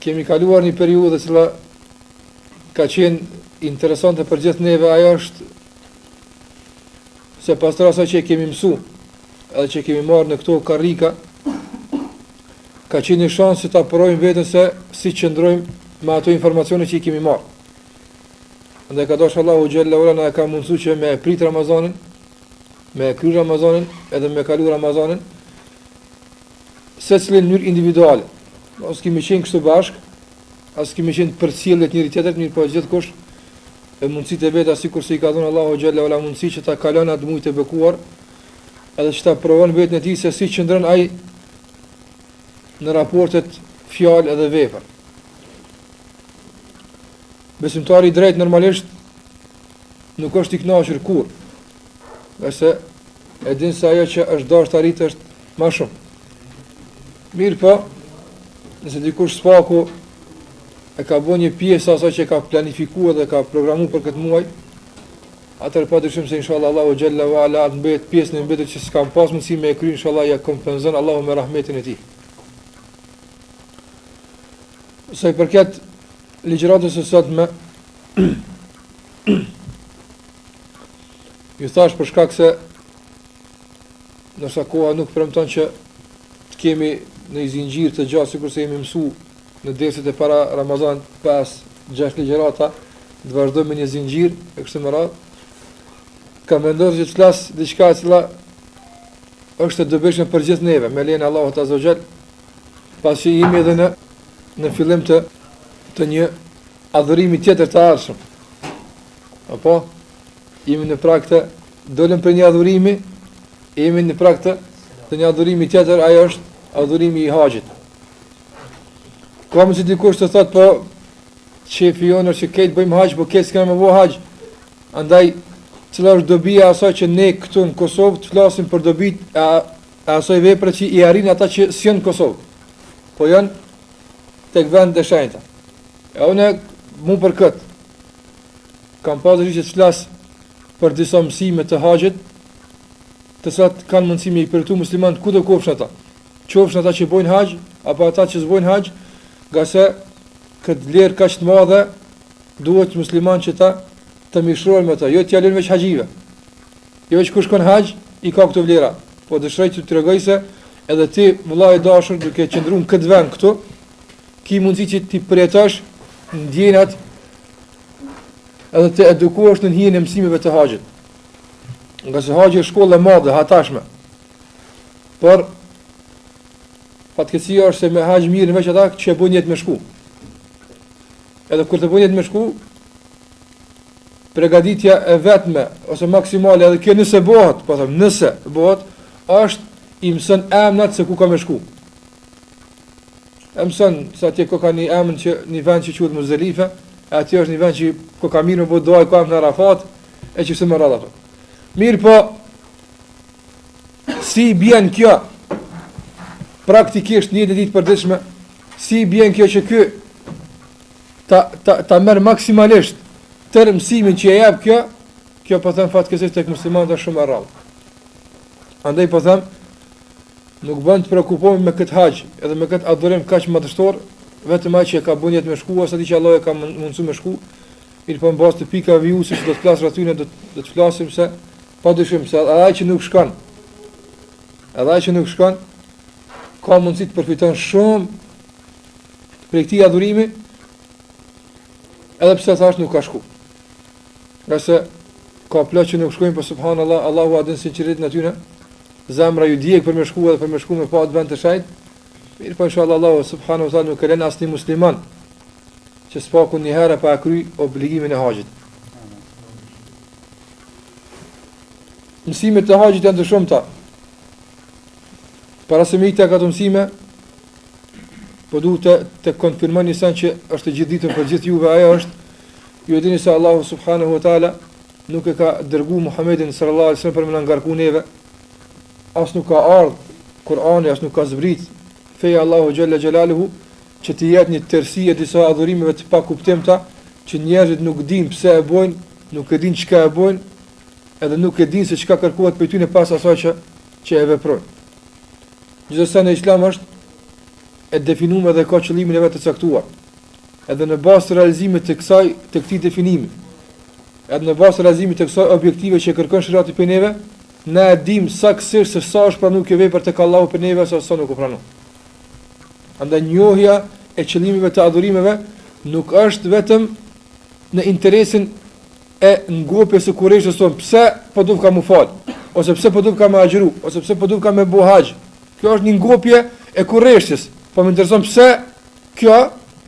Kemi kaluar një periudhë e cila ka qenë interesante për gjithë neve, ajo është se pas tërë asaj që kemi mësu edhe që kemi marrë në këto karrika, ka qenë një shansë që ta provojmë vetën se si qëndrojmë me ato informacione që i kemi marrë. Edhe ka dasht Allahu xhelle ue ala na e ka mundësu që me e prit Ramazanin, me e kry Ramazanin edhe me e kalu Ramazanin, secili në mënyrë individuale. As kemi qenë kështu bashkë, as kemi qenë përcjellës të njëri-tjetrit, mirëpo gjithkush me mundësitë e veta sikurse i ka dhënë Allahu xhelle ue ala mundësi që ta kalon atë muj të bekuar, edhe që ta provon vetën e tij se si qëndron ai në raportet fjalë edhe vepër. Besimtari i drejtë normalisht nuk është i kënaqur kur e din se ajo që është dashtë të arritë është ma shumë. Mirëpo, nëse dikush së paku e ka bo një pjesë të asaj që ka planifikua dhe ka programu për këtë muaj, atër pa dyshim se inshallah Allahu xhelle ue ala atë mbet pjesën e mbetur që s'ka pas mundësi me e kry inshallah ia kompenzon Allahu me rahmetin e tij. Sa i përket ligjëratës së sotme Ju thash për shkak se ngase koha nuk premton që të kemi një zinxhir të gjatë, sikurse jemi mësu në derset e para Ramazan 5-6 ligjërata, të vazhdojmë një zinxhir, e kështu me radhë, kam mendu që të flas diçka e cila është e dobishme për gjithë neve, me lejen e Allahut azze ue xhel, pasi që jemi edhe në, në fillim të, të një adhurimi tjetër të ardhshëm, Apo, jemi në prag të, dolëm prej një adhurimi, jemi në prag të, të një adhurimi tjetër, ajo është adhurimi i haxhit. Ka mundësi dikush të thotë, po, qe i fjalë që krejt bëjmë haxh, po krejt s'kena me bo haxh, andaj, cila është dobia e asaj që ne këtu në Kosovë të flasim për dobitë e, e asaj vepre që i arrijnë ata që s'janë në Kosovë, po janë te vendet e shenjta. E unë mu për këtë, Kam përgatit që të flas për disa mësime të haxhit, të cilat kanë mundësi me i përfitu muslimanët kudo qofshin ata. Qofshin ata që bojnë haxh apo ata që s'bojnë haxh, ngase këto vlera kaq të mëdha duhet muslimanët që të të mishërohen me ta, jo t'ia lënë veç haxhinjve. Jo veç kush shkon n'haxh i ka këto vlera. Po dëshiroj të tregoj se edhe ti vëlla i dashur duke qëndruar në këtë vend këtu, Ki mundësi që t'i përjetosh ndjenjat edhe të edukohesh në hijen e mësimeve të haxhit. Nga se haxhi është shkollë e madhe, hatashme. Por, fatkeqësia është se me haxh mirren veç ata që e bojnë nijet me shku. Edhe kur të bojnë nijet me shku, pregaditja e vetme, ose maksimale, edhe kjo nëse bëhet, po them, nëse bëhet, është i mëson emnat se ku ka me shku. E mëson se atje ka një emër që një vend që quhet Muzdelife, e atje është një vend ku ka mirë me bë dua ku në Arafat, e kështu me radhë ato. Mirëpo, si i bjen kjo, praktikisht një ditë përditshme, si i bjen kjo që kjo, ta, ta, ta merr maksimalisht tërë mësimin që e jep kjo, kjo po them fatkeqësisht tek muslimanët është shumë e rrallë. Andaj po them, nuk bën të preokupohet me këtë haxh, edhe me këtë adhurim kaq madhështor, vetëm ai që e ka bë nijet me shku, ose ai që Allahu ia ka mundësu me shku, mirëpo në bazë të pikave vijuese që do të flas rreth tyre, do, do të flasim se, pa dyshim se edhe ai që nuk shkon, edhe ai që nuk shkon, ka mundësi të përfiton shumë prej këtij adhurimi, edhe pse thashë nuk ka shku. Ngase ka plot që nuk shkojnë po subhanallah Allahu ua din sinqeritetin e tyre. Zemra ju djeg për me shku edhe për me shku me pa atë vend të shejtë. Mirëpo inshallah Allahu subhanahu wa taala nuk e lën asnjë musliman që së paku një herë pa e kry obligimin e haxhit. Mësimet e haxhit janë të shumta. Para se me hi te këto mësime, po du të, të konfirmoj ni sen që është gjë e ditun për gjithë juve, ajo është Ju e dini se Allahu subhanahu wa taala nuk e ka dërgu Muhamedin sallallahu alaihi wasallam për me na ngarku neve. As nuk ka ardh Kur'ani, as nuk ka zbrit feja e Allahut xhel-le xhelaluhu që të jetë një tërësi e disa adhurimeve të pakuptimta që njerëzit nuk e dinë pse e bojnë, nuk e dinë çka e bojnë, edhe nuk e dinë se çka kërkohet prej tyre pas asaj që që e veprojnë. Çdo send në Islam është e definume dhe ka qëllimin e vet të caktuar. Edhe në bazë të realizimit të kësaj, të këtij definimi, edhe në bazë të realizimit të kësaj objektive që e kërkon sheriati prej neve, na e dimë saktësisht se sa është pranu kjo vepër tek Allahu prej neve ose sa nuk u pranu. Andaj njohja e qëllimeve të adhurimeve nuk është vetëm në interesin e ngopjes së kurreshtjes tonë pse po dufka m'u fal ose pse po dufka me agjëru ose pse po dufka me bo haxh kjo është një ngopje e kurreshtjes po më intereson pse Kjo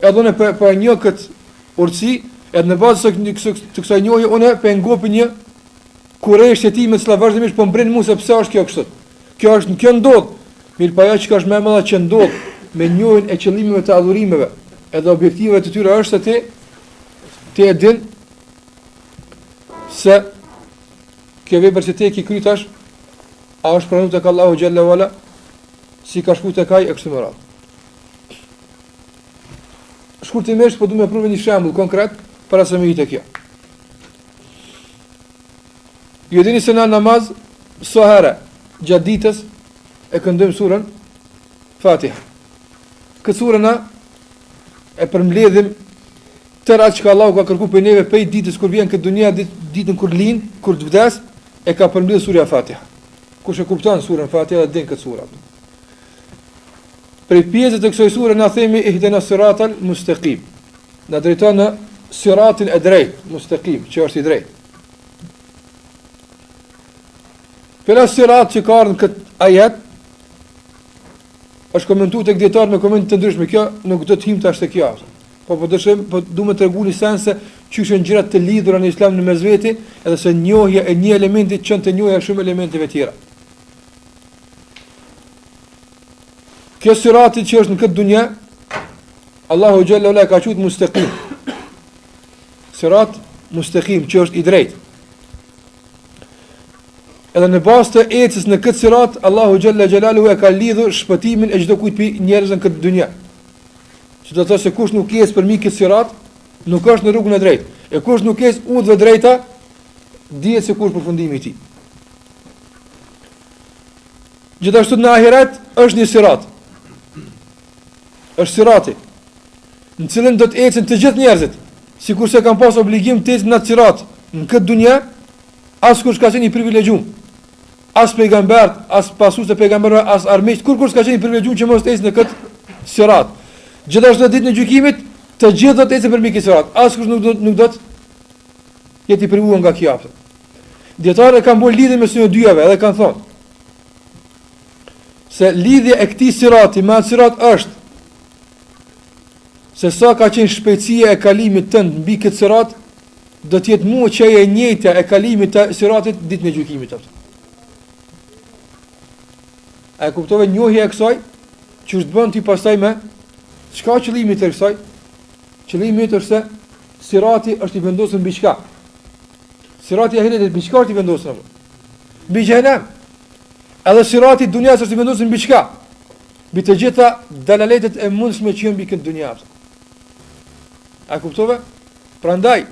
e dhënë për për një këtë urtësi, edhe në bazë të një kësaj të kësaj njohje unë po e ngopë një kureshti timen e cila vazhdimisht po m'bren mua se pse është kjo kështu. Kjo është kjo ndodh, mirë po ajo çka është më e madhe që ndodh me njohjen e qëllimeve të adhurimeve, edhe objektivave të tyre është se ti ti e din se kjo vepër që ti e ke kryer tash a është pranuar tek Allahu xhel-le ue ala si ka shkuar tek ai e kështu me radhë. Shkurtimisht po duam të japim një shembull konkret para se më të kjo. Ju e dini se në namaz sa herë gjatë ditës e këndojmë surën Fatiha. Kjo sure na e përmbledh tërë atë që Allahu ka kërkuar prej neve prej ditës kur vjen n'këtë dunja ditën kur lind, deri të vdes, e ka përmbledhur surja Fatiha. Kush e kupton surën Fatiha e din këtë surë. Prej pjesëve të kësaj sure ne themi ihdina siratel mustekim. Na drejto në siratin e drejtë, mustekim, që është i drejtë. Ky sirat që ka në këtë ajet, është komentu te dijetarët me komente të ndryshme, kjo nuk do të hyjm tash te kjo. Po po dëshiroj, po du me tregu një send se qysh janë gjërat të lidhura në islam në mes veti, edhe se njohja e një elementi t'çon te njohja shumë elementeve tjera. Ky sirati që është në këtë dunja, Allahu xhel-le ue ala e ka qujt mustekim. Sirat mustekim që është i drejtë. Edhe në bazë të ecjes në këtë sirat, Allahu xhel-le xhelaluhu e ka lidhur shpëtimin e çdokujt pi njerëzve n'këtë dunja. Që do të thotë se kush nuk ec përmi këtë sirat, nuk është në rrugën e drejtë. E kush nuk ec udhës së drejtë, dihet se ku është përfundimi i tij. Gjithashtu në ahiret është një sirat. Është sirati. Në cilin do të ecin të gjithë njerëzit, sikurse kanë pas obligim të ecin në atë sirat në këtë dunja, askush s'ka qenë i privilegjuar. As pejgambert, as pasues të pejgamberëve, as armiq, kurkush s'ka qenë i privilegjuar që mos të ecin në këtë sirat. Gjithashtu ditën e gjykimit, të gjithë do të ecin përmbi këtë sirat. Askush nuk do nuk do të jetë i privuar nga kjo aftë. Dijetarët kanë bërë lidhje mes dyjave dhe kanë thonë se lidhja e këtij sirati me atë sirat është se sa ka qenë shpejtësia e kalimit tënd mbi këtë sirat do të jetë mu ajo e njëjta e kalimit të siratit ditën e gjykimit atë. A e kuptove njohja e kësaj? Qysh t'bën ty pastaj me? Çka qëllimi e kësaj? Qëllimi është se Sirati është i vendosur mbi çka? Sirati i ahiretit mbi çka është i vendosur? Mbi xhehenem. Edhe sirati i dunjas është i vendosur mbi çka? Mbi të gjitha dalaletet e mundshme që janë mbi këtë dunjë. A kuptove? Prandaj,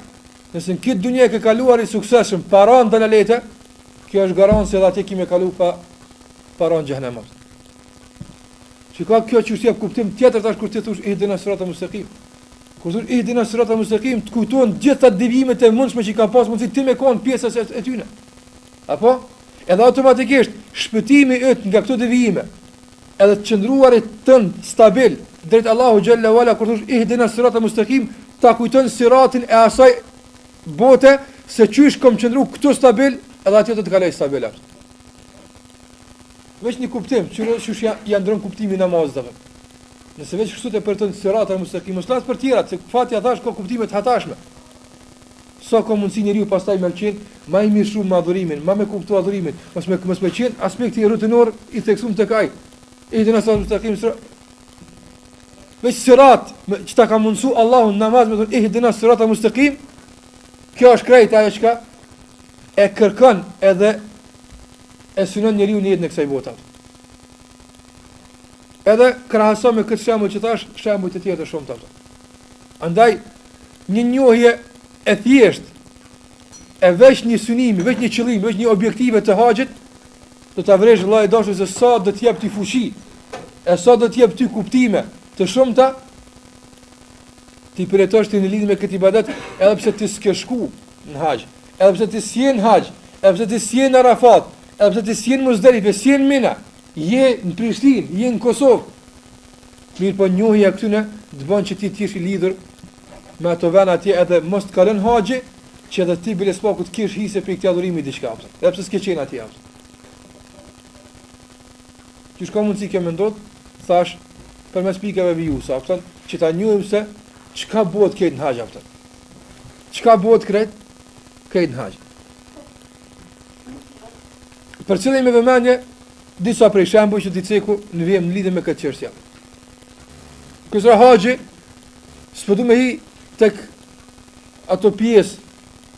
nëse në këtë dunjë ke kaluar i suksesshëm para dalaleteve, kjo është garancë edhe atje ki me kalu pa para xhehenemit. Çka kjo që t'jep kuptim tjetër tash kur ti thosh ihdina siratal mustakim? Kur thosh ihdina siratal mustakim, të kujtohen të gjitha devijimet e mundshme që ka pas mundësi ti me kon pjesë e, e tyne. Apo? Edhe automatikisht shpëtimi yt nga këto devijime, edhe të qëndruarit tënd stabil drejt Allahut xhelle ve ala kur thosh ihdina siratal mustakim, ta kujton siratin e asaj bote se qysh kom qëndru këtu stabil, edhe atje do të kaloj stabil atë. Veç një kuptim, qysh ndërron kuptimi i namazit dhe. Nëse veç kështu ta përjeton siratal mustakim, mos flas për tjerat, se Fatiha thash ka kuptime të hatashme. Sa ka mundësi njeriu pastaj me qenë ma i mirë shumë me adhurimin, ma me kuptu adhurimin, mos me mos me qenë aspekti rutinor i theksuar tek ai. Ihdina siratal mustakim Veç sirat, që ta ka mundësu Allahu në namaz me thonë, ihdina siratal mustakim, kjo është krejt ajo çka e kërkon edhe e synon njeriu në jetën e kësaj bote. Edhe krahaso me këtë shembull që thash, shembuj të tjerë të shumtë. Andaj një njohje e thjeshtë e veç një synimi, veç një qëllimi, veç një objektive të haxhit, do ta vresh vëlla i dashur se sa do të jap ty fuqi, e sa do të jap ty kuptime të shumta t'i përjetosh ti në lidhje me këtë ibadet, edhe pse ti s'ke shku në haxh, edhe pse ti s'je në haxh, edhe pse ti s'je në Arafat, edhe pse ti s'je në Muzdalifë, s'je në Mina, Je në Prishtinë, je në Kosovë. Mirpo njohja e këtyne të bën që ti të jesh i lidhur me ato vende atje edhe mos të kalon haxhi që edhe ti bile së paku të kesh hise prej këtij adhurimi diçka apo. Edhe pse s'ke qenë atje apo. Qysh ka mundsi kjo me ndodh, thash përmes pikave vijuese apo që ta njohim se çka bëhet krejt në haxh apo. Çka bëhet krejt krejt në haxh. Përcillni me vëmendje disa prej shembujve që t'i ceki në vijim në lidhje me këtë çështje. Kësaj radhe s'po du me hi tek ato pjesë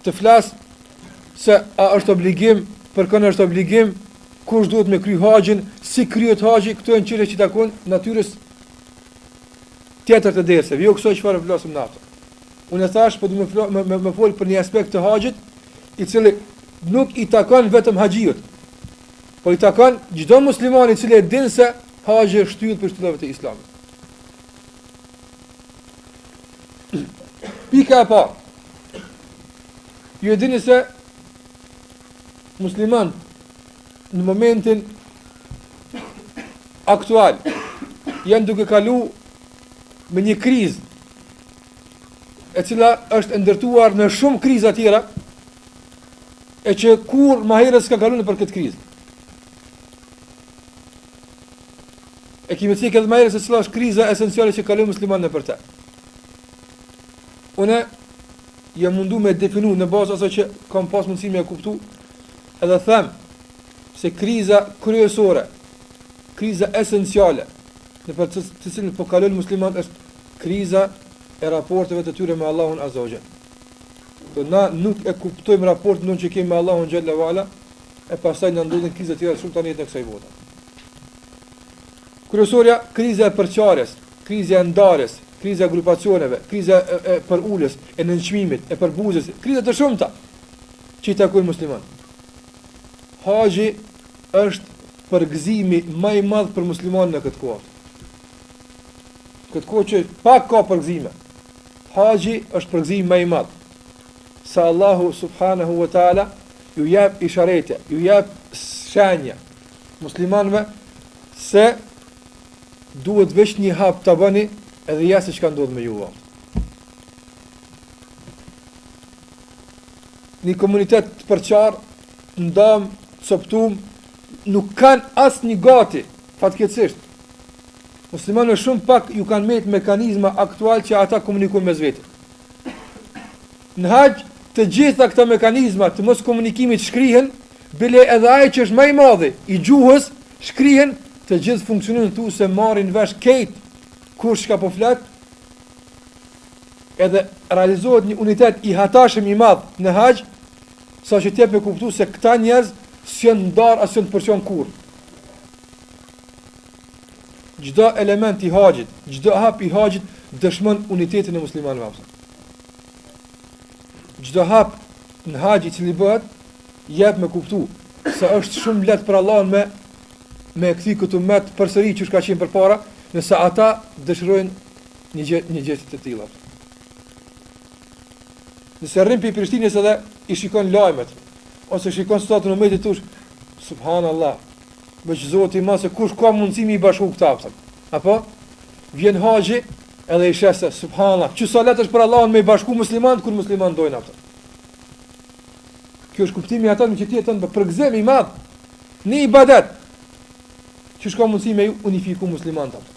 të flas se a është obligim, për kënë është obligim, kush duhet me kry haxhin, si kryhet haxhi, këto janë tjera që i takojnë natyrës Tjetër të derseve, jo kësoj çfarë folëm natë. Unë thash po du me fol, me, me fol për një aspekt të haxhit, i cili nuk i takon vetëm haxhiut. Po i takon çdo muslimani i cili e din se haxhi është shtyllë prej shtyllave të Islamit. Pika e parë. Ju e dini se muslimanët në momentin aktual janë duke kalu në një krizë e cila është e ndërtuar në shumë kriza tjera e që kur ma herët ka kalu nëpër këtë krizë e kemi cekë edhe ma herët se cila është kriza esenciale që kalojnë muslimanët nëpër te unë jam mundu me definu në bazë asaj që kam pas mundësi me e kuptu Edhe them se kriza kryesore, kriza esenciale nëpër të cilën po kalojnë muslimanët është kriza e raporteve të tyre me Allahun Azza wa Jall. Dhe na nuk e kuptojmë raportin tonë që kemi me Allahun Xhelle ve Ala, e pastaj na ndodhin kriza të tjera shumë tani në kësaj bote. Kryesorja, kriza e përçarjes, kriza e ndarjes, kriza e grupacioneve, kriza e, e përuljes, e nënçmimit, e përbuzjes, kriza të shumta. që i takojnë muslimanëve. Haxhi është përgëzimi ma i madh për muslimanin në këtë kohë. Këtë kohë që pak ka përgëzime. Haxhi është përgëzimi ma i madh. Se Allahu subhanahu wa taala ju jep isharete, ju jep shenja muslimanëve se duhet veç një hap ta boni edhe ja se çka ndodh me juve. një komunitet të përçarë, të ndamë, të coptumë, nuk kanë asnjë gati, fatkeqësisht. Muslimanëve shumë pak ju kanë metë mekanizma aktualë që ata komunikojnë mes veti. Në haxh, të gjitha këta mekanizma të moskomunikimit shkrihen, bile edhe aj që është ma i madhi, i gjuhës, shkrihen, të gjithë funksionojnë tu s'e marrë vesh krejt, kush çka po flet, Edhe realizohet një unitet i hatashëm i madh në haxh, sa që të jep me kuptu se këta njerëz s'janë ndarë as janë përça kurrë. Çdo element i haxhit, çdo hap i haxhit dëshmon unitetin e muslimanëve. Çdo hap në haxh i cili bëhet jep me kuptu se është shumë lehtë për Allahun me me e kthy këtë umet përsëri qysh ka qenë përpara, nëse ata dëshirojnë një gjë një gjë të tillë. Nëse rri në Prishtinë edhe i shikon lajmet ose shikon sot në mediat tjera, subhanallahu. Me të vërtetë thua se kush ka mundësi me i bashku këta pëtëm. Apo? Vjen haxhi edhe i sheh se, subhanallah. Që sa lehtë është për Allahun me i bashku muslimanët, kur muslimanët dojnë apëtëm. Kjo është kuptimi ata në që ti je tanë përgëzimi i madhë. Në ibadet. Që s'ka mundësi me unifiku muslimanët apëtëm.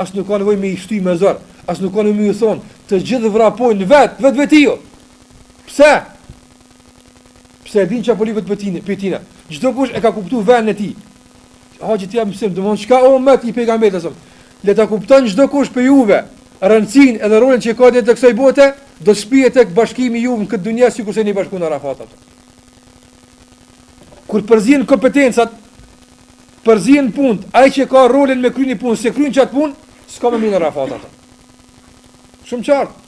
As nuk ka nevojë me i shty me zor, as nuk ka nevojë me ju thon, të gjithë vrapojnë vet, vet vetiu. Pse? Pse e din çka po lipet prej tina, prej tina. Çdokush e ka kuptuar vendin e tij. Haxhi ti jep mësim, domthon çka, o umet i pejgamberit asam. Le ta kupton çdokush prej juve rëndësinë edhe rolin që ka në jetë të kësaj bote, do të shpije tek bashkimi juve në këtë dynja sikur se ne bashkon Arafati. Kur përzihen kompetencat, Përzihen punët, ai që ka rolin me kry ni punë, s'e kryn qatë punë, s'ka me mbërri në Arafat. Shumë qartë.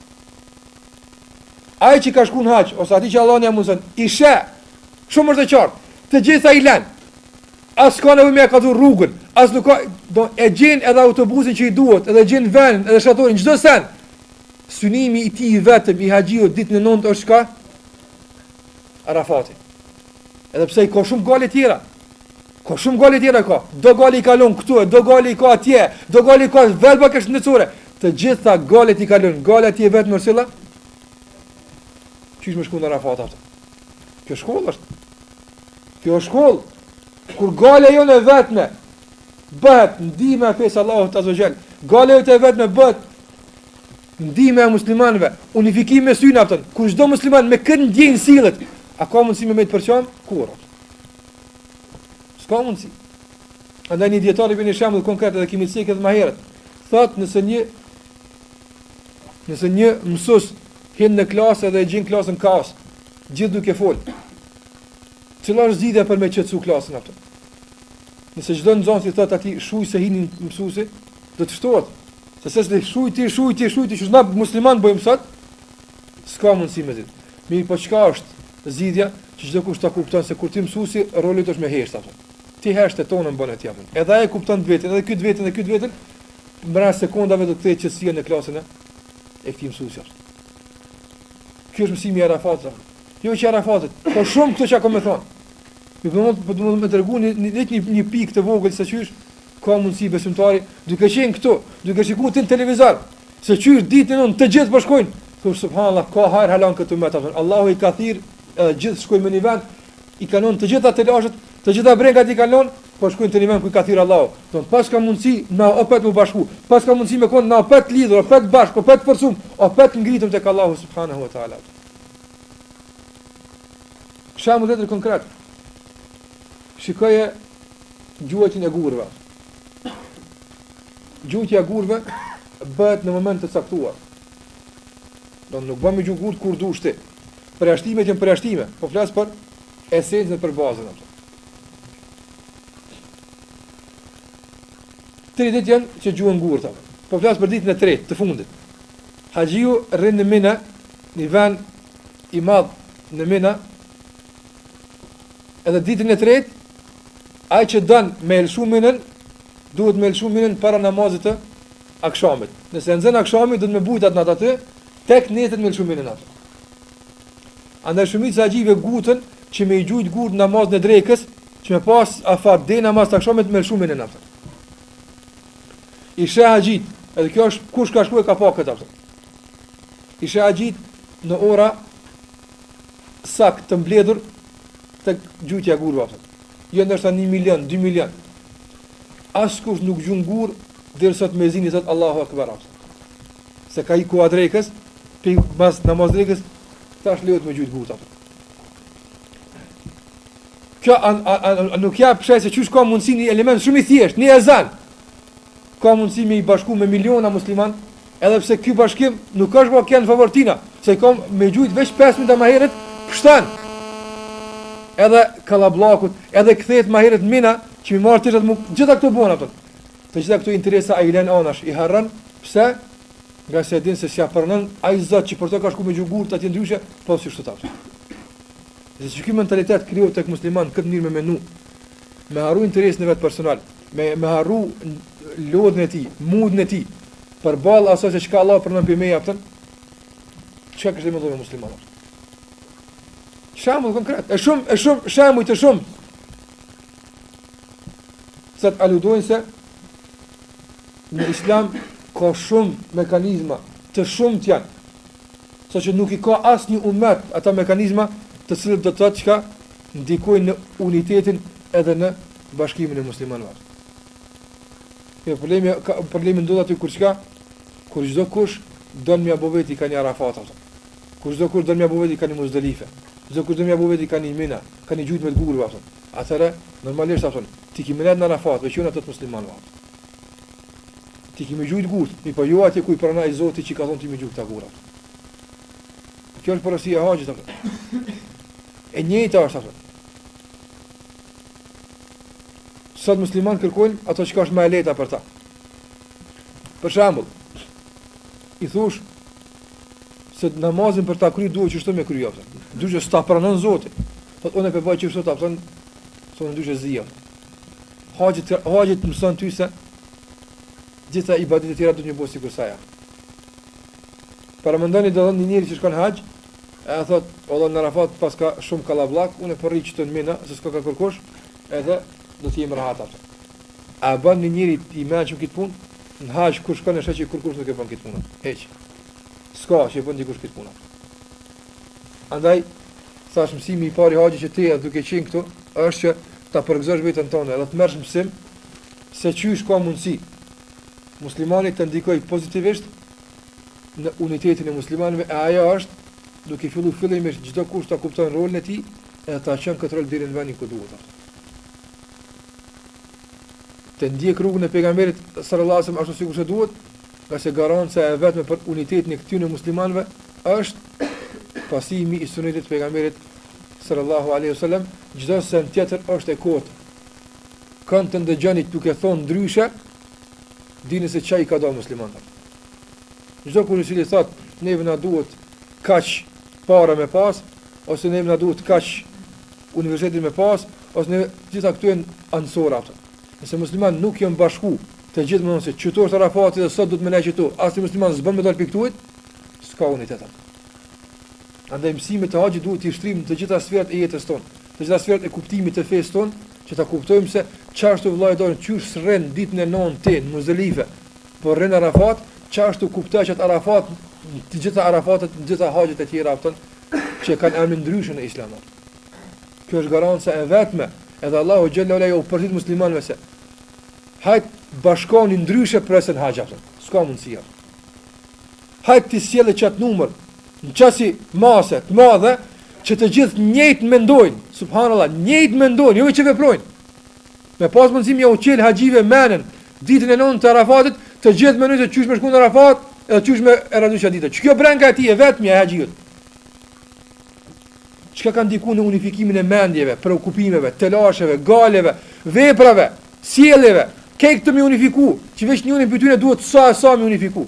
Ai që ka shku në haxh, ose atij që Allahu ia mundëson, e sheh, shumë është e qartë, të gjitha i len, as s'ka nevojë me i kallzu rrugën, as nuk ka, do, e gjen edhe autobusin që i duhet, edhe gjen venin, edhe shatorin, çdo sen, synimi i tij i vetëm, i haxhiut, ditën e nëntë është çka, Arafati. Edhe pse i ka shumë gajle tjera. Ka shumë gajle tjera ka. Do gajle i ka lanë këtu e do gajle i ka atje. Do gajle i ka velba kështë në cure. Të gjitha gajlet i ka lanë. Gajlja e tij e vetme cila. Qysh me shku në Arafat ato. Kjo shkollë është. Kjo shkollë. Kur gajlja jonë e vetme. Bëhet ndihma e fesë së Allahut azze ve xhel. Gajlja jote e vetme bëhet. Ndihma e muslimanëve, unifikimi me synet, kur çdo musliman me këtë ndjenjë sillet, a ka mundësi me mbet përçamë? Kurrë. S'ka mundësi. Andaj një dijetar e bjen një shembull konkret edhe e kemi cek edhe ma herët. Thotë nëse një nëse një mësues hin në klasë edhe e gjen klasën kaos, gjithë duke folë. Cila është zgjidhja për me qetësu klasën atë? Nëse çdo nxënës i thotë atij shuj se hini mësuesi, do të shtohet. Se secili shuj ti, shuj ti, shuj ti, qysh na muslimanët bëjmë sot, s'ka mundësi me ditë. Mirë, po çka është zgjidhja, që çdokush ta kupton se kur hin mësuesi, roli yt është me heshtë, apëton. Ti hesht e tanden bënë e tja, apëton. Edhe e kupton të veten, edhe ky të veten, edhe ky të veten, mrena sekundave do të ketë qetësi në klasën e, e këtij mësuesi, apëton. Ky është mësimi i Arafatit, apëton. Jo që i Arafatit, po shumë këto që kam me thonë. Me i përmend, po të me tregu një, një, një, një pikë të vogël, se qysh, Ka mundësi besimtari, duke qenë këtu, duke shikuar në televizor, se qysh ditën e nëntë të gjithë po shkojnë, thosh subhanallahu, ka hajr hala këtu me ta. Allahu i ka thirr, edhe gjithë shkojnë në një vend, i kanë lënë të gjitha telashet, të gjitha brengat i kanë lënë, po shkojnë te një vend ku i ka thirr Allahu. Don, pas ka mundësi na opet u bashku, pas ka mundësi me kon na opet lidhur, opet bashk, opet përsum, opet ngritëm tek Allahu subhanahu wa taala. Shembull konkret. Shikoje gjuajtjen e gurëve. Gjuajtja e gurëve bëhet në moment të caktuar. Do të nuk bën me gjuajt kur dush ti. Përjashtimet janë përjashtime, po flas për esencën për bazën apo. Tre ditë janë që gjuajnë gurët apo. Po flas për ditën e tretë të fundit. Haxhiu rrin në Mina, një vend i madh në Mina, Edhe ditën e tretë, ai që don me lëshu minën, duhet me lëshu minën para namazit të akshamit. Nëse e nxën akshami, duhet me bujt atë natë aty, tek nesër me lëshu minën atë. Andaj shumica haxhive nguten që me i gjujt gurt namazin e drekës, që me pas afat deri namaz të akshamit me lëshu minën atë. I sheh haxhitë, edhe kjo është kush ka shku e ka pa këtë atë. I sheh haxhitë në ora saktë të mbledhur tek gjujtja e gurëve apo. Jo ndoshta 1 milion, 2 milion. Askush nuk gjun gur derisa muezini thot Allahu Akbar. Se ka hi koha drekës, pi mas namaz drekës tash lejohet me gjujt gurë apo. Kjo an, an, an, an, nuk jap shenj se qysh ka mundsi një element shumë i thjeshtë, një ezan. Ka mundsi me i bashku me miliona musliman Edhe pse ky bashkim nuk është më kënd favor tina, se kom me gjujt veç 5 minuta më herët, pështan. edhe kallabllakut, edhe kthehet më herët mina, që me i marr, të gjitha këto bona ato. Të gjitha këto interesa i lën anash, i harron, pse? Ngase din se s'ia pranon ai zot që për të ka shku me gjujt gurt atje ndryshe, po si kështu tash. Dhe qiky mentalitet krijon te këtë musliman, këtë njeri me menu, me harru interesin e vet personal, me me harru lodhjen e tij, mundin e tij, përballë asaj se çka Allahu për ne po me jepët, çka kishte me dhënë muslimanëve. Shembull konkret, e shumë, e shumë, shembuj të shumtë, që të aludojnë se në islam ka shumë mekanizma të shumtë janë, saqë nuk i ka asnjë umet ata mekanizma të cilët do të çka ndikojnë në unitetin edhe në bashkimin e muslimanëve. Mirë, problemi, ka, problemi ndodhë aty kur çka, kur çdokush don me ja bo veti ka një Arafat, ato. Kur çdokush don me ja bo veti ka një Muzdelife, çdokush don me ja bo veti ka një Mina, ka një gjujtje të gurëve, ato. Atëherë, normalisht, ato, ti ki me nejt në Arafat, veç ku janë ata musliman, ato. Ti ki me gjujt gurët, mirëpo jo atje ku i prana i zoti që ka thonë ti me gjujt këta gurë, ato. Kjo është porosia e haxhit, ato. E njëta është, ato. Sot muslimant kërkojnë atë çka është ma e lehta për ta. Për shambull, i thu se namazin për ta kry duhet qështu me kry, ja, ndryshe s'ta pranon Zoti. Thot, unë pe baj qështu ta pranon, se unë ndryshe s'di. Haxhi, haxhi të mësën ty se gjitha ibadetet tjera duhet me i bo si kërsaja. Paramendoni edhe një njeri që shkon haxh, Edhe thot, valla në Arafat paska shumë kallabllak, unë po rri këtu në Mina, se s'ka ka kërkush, edhe do të jem rahat atë. A bën një njeri i mençur këtë punë? Në haxh kur shkon e sheh që kërkush nuk e bën këtë punë. Hiç. S'ka që e bën dikush këtë punë. Andaj, thash mësimi i parë i haxhit që ti duke qenë këtu, është që ta përgëzosh veten tonë dhe të merrsh mësim se qysh ka mundësi muslimani të ndikoj pozitivisht në unitetin e muslimanëve e ajo është duke fillu fillimisht çdokush ta kupton rolin e tij edhe ta çon këtë rol deri në vendin ku duhet atë të ndjek rrugën e pejgamberit sallallahu alajhi wasallam ashtu sikur se duhet, ngase garanca e vetme për unitetin e këtyre muslimanëve është pasimi i sunetit të pejgamberit sallallahu alajhi wasallam, çdo send tjetër është e kotë. Kënd të ndëgjoni duke thonë ndryshe, Dini se ça i ka dalë muslimanëve. Çdokush i cili thotë, neve na duhet kaq para me pas, ose neve na duhet kaq universitete me pas, ose ne gjitha këto janë anësore ato. Nëse muslimant nuk janë bashku, të gjithë mendon se qe ktu është Arafati dhe sot do të mblidhen këtu, asnjë musliman s'bën me dal pi ktuhit, s'ka unitet atë. Andaj mësimet e haxhit duhet t'i shtrim të gjitha sferat e jetës tonë, të gjitha sferat e kuptimit të fesë tonë, Që ta kuptojmë se qashtu vëlla i dashun qysh s'rrin ditën e nonë ti në Muzdelife, por rrin Arafat, qashtu kuptoje që Arafat të gjitha Arafatet, të gjitha haxhet e tjera ashtu që kanë emrin ndryshe në Islam. Kjo është garanca e vetme, edhe Allahu xhel-le ue ala i porosit muslimanëve se hajt bashkoni ndryshe prej se n'haxh. S'ka mundësi. Hajt ti sjelle qat numër në qasi mase të madhe që të gjithë njëjtë mendojnë, subhanallahu, njëjtë mendojnë, jo që veprojnë. Me pas mundësi me jau çel haxhive menën ditën e 9 të Arafatit, të gjithë mendojnë se qysh me shku në Arafat, edhe qysh me e radhë qat ditë. Qikjo brenga e tij e vetmja e haxhiut. Çka ka ndiku në unifikimin e mendjeve, preokupimeve, telasheve, gajleve, veprave, sjelljeve, krejt me unifiku, që veç njëri prej tyre duhet sa e sa me unifiku.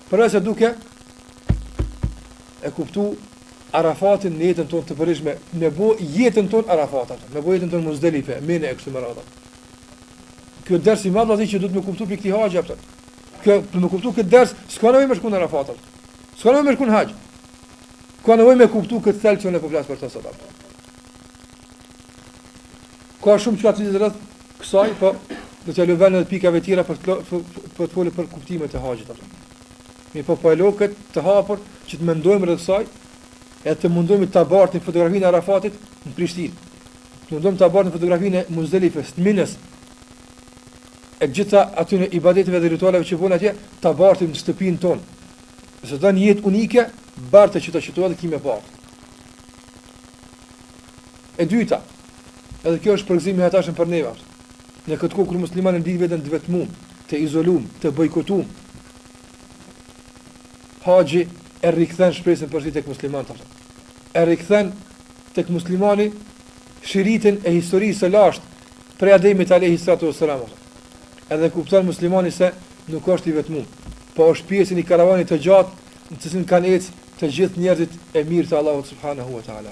Përveçse duke e kuptu Arafatin në jetën tonë të përditshme, me bo jetën tonë Arafat, me bo jetën tonë Muzdelife, Mine e kështu me radhë. Kjo dersi i madh që duhet me kuptu prej këtij haxhi, apëtër. Kjo, për me kuptu këtë ders, s'ka nevojë me shku në Arafat, s'ka nevojë me shku në haxh. Ka nevojë me kuptu këtë thelb që unë po flas për të sot, apëtër. Ka shumë çka të rreth kësaj, po do t'ja lë ven edhe pikave tjera për të për të folur për kuptimet e haxhit ato. Mirëpo po e lo këtë të hapur që të mendojmë rreth kësaj e të mundohemi ta bartim fotografinë e Arafatit në Prishtinë. Të mundohemi ta bartim fotografinë e Muzdelifes, të Minës. E gjitha atyne ibadeteve dhe ritualeve që bënë atje, ta bartim në shtëpinë tonë. Nëse do një jetë unike, barte qeta qetu edhe ki me pa. E dyta, edhe kjo është përgëzim i hatashëm për neve është, në këtë kohë kur muslimani ndien veten të vetmum, të izolum, të bojkotum, Haxhi e rikthen shpresën përsëri tek muslimanët ato. E rikthen tek muslimani shiritin e historisë së lashtë prej Ademit alayhi salatu wasalam. Edhe kupton muslimani se nuk është i vetmuar, po është pjesë e karavanit të gjatë në të cilin kanë ecë të gjithë njerëzit e mirë të Allahut subhanahu wa taala.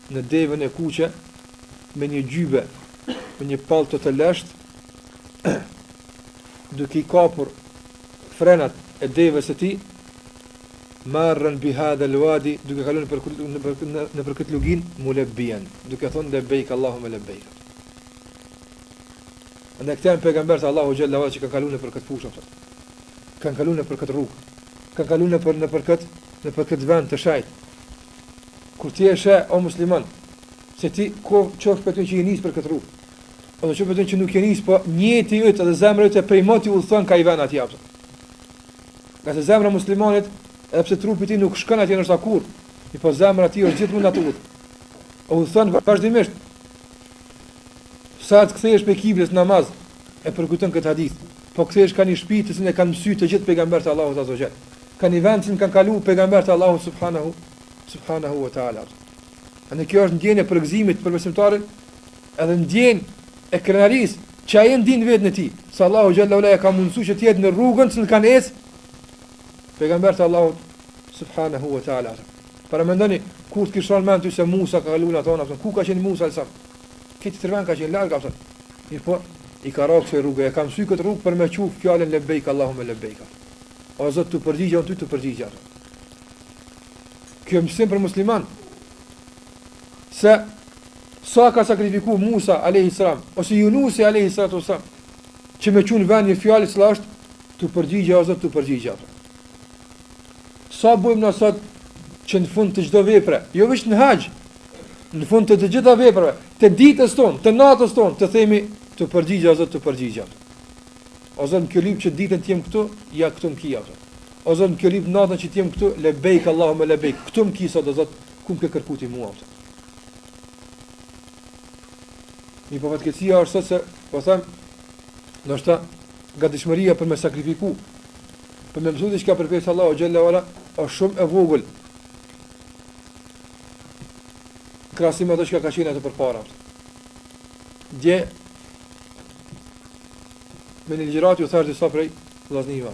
në devën e kuqe me një xhybe, me një pallto të leshtë, duke i kapur frenat e devës së tij, marrën bi hadha alwadi duke kaluar nëpër nëpër nëpër këtë luginë mulabbian duke thënë lebejk allahumma lebejk Andaj këta janë pejgamberët e Allahut xhalla wa ala që kanë kaluar nëpër këtë fushë ato kanë kaluar nëpër këtë rrugë kanë kaluar nëpër nëpër këtë nëpër këtë vend të shejt Kur ti e sheh o musliman se ti ko qoftë për ty që je nis për këtë rrugë, ose qoftë për ty që nuk je nis, po nijeti yt dhe zemra jote prej moti udhëton kah ai ven atij apo. Ngase zemra e muslimanit, edhe pse trupi i tij nuk shkon atje ndoshta kurrë, po zemra e tij është gjithmonë n'atë udhë. Udhëton vazhdimisht. Sa të kthehesh prej kiblës n'namaz e përkujton këtë hadith. Po kthehesh kah një shtëpi të cilën e kanë mësy të gjithë pejgamberët e Allahut azza wa xhal. Kah një vend që kanë kaluar pejgamberët e Allahut subhanahu subhanahu wa taala. E kjo është ndjenja e përgëzimit për besimtarin, edhe ndjenja e krenarisë që ai ndin vetën e tij, se Allahu xhelle ue ala e ka mundësuar që të jetë në rrugën që kanë ecë pejgamberët e Allahut subhanahu wa taala. Paramendoni kur të shkon mendja se Musa ka kaluar ato na, ku ka qenë Musa sa? Këtë trevan ka qenë larg atë. Mirëpo i ka rrok se rruga, e ka msy këtë rrugë për me çu fjalën lebeik Allahume lebeik. O Zot t'u përgjigja, unë ty t'u përgjigja, o Zot. Kjo mësim për musliman. Se sa ka sakrifiku Musa alayhi salam ose Yunusi alayhi salatu wasalam që me çu n'ven fjalën që është t'u përgjigja, o Zot, t'u përgjigja, o Zot. Sa bojmë na sot që në fund të çdo vepre, jo veç në haxh, në fund të të gjitha veprave, të ditës tonë, të natës tonë, të themi t'u përgjigja, o Zot, t'u përgjigja, o Zot. O Zot, më ke lyp që ditën të jem këtu, ja këtu më ki, o Zot. O Zot, më ke lyp natën që të jem këtu, lebejk Allahume lebejk, këtu më ki sot, o Zot, ku më ke kërku ti mua, o Zot. Mirëpo fatkeqësia është sot se, po them, ndoshta gatishmëria për me sakrifiku, për me mësu diçka për fenë e Allahut xhelle ue ala, është shumë e vogël. Krahasim ato që ka qenë ato përpara. Dje me një ligjëratë ju thash disa prej vllazënve.